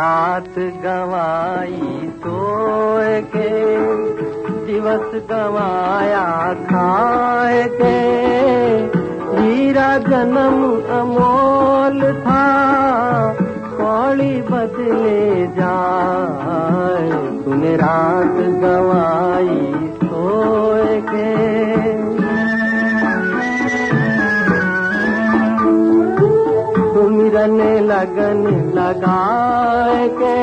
रात गवाई सोए के दिवस गवाया खाए के। हीरा जन्म अमोल था कौड़ी बदले जाए। तूने रात गवाई लगन लगाए के,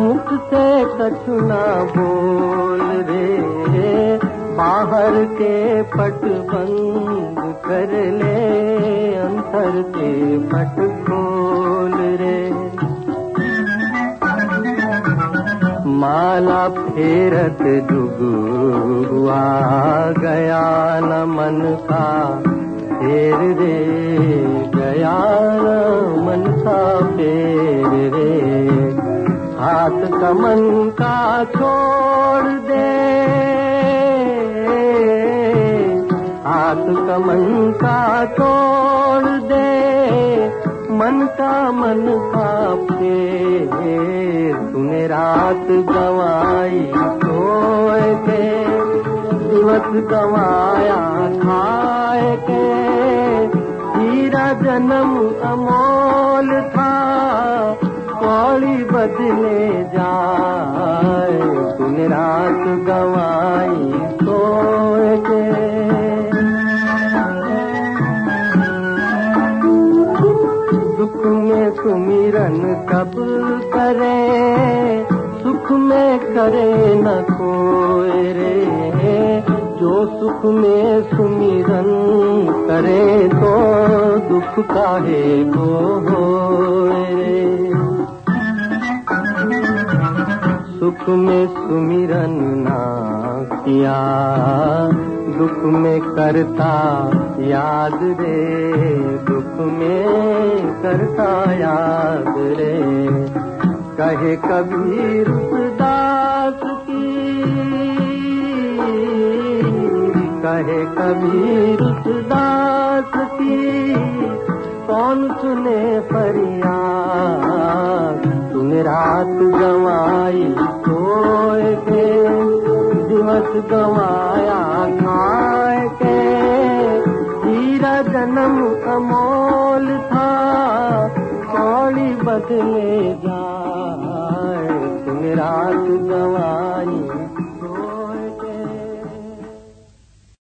मुख से कछु ना बोल रे। बाहर के पट बंद कर ले अंतर के पट खोल रे। माला फेरत जुगुआ गया न मन का हाथ कमन का छोड़ दे। हाथ कमन का छोड़ दे। मन का मन का फेर तूने रात गवाई छोड़ के दिवस गवाया खाए के हीरा जन्म अमोल था। कौड़ी बदले जाए तूने रात गवाई सोए के। दुख में सुमिरन कब करे, सुख में करे न कोई रे। जो सुख में सुमिरन करे तो दुख को? होए सुख में सुमिरन ना किया, दुख में करता याद रे, दुख में करता याद रे। कहे कबीर दास की, कहे कबीर दास की, कौन सुने तूने रात गवाई सोए के दिवस गवाया खाए के। हीरा जन्म अमोल था कौड़ी बदले जाए। तूने रात गवाई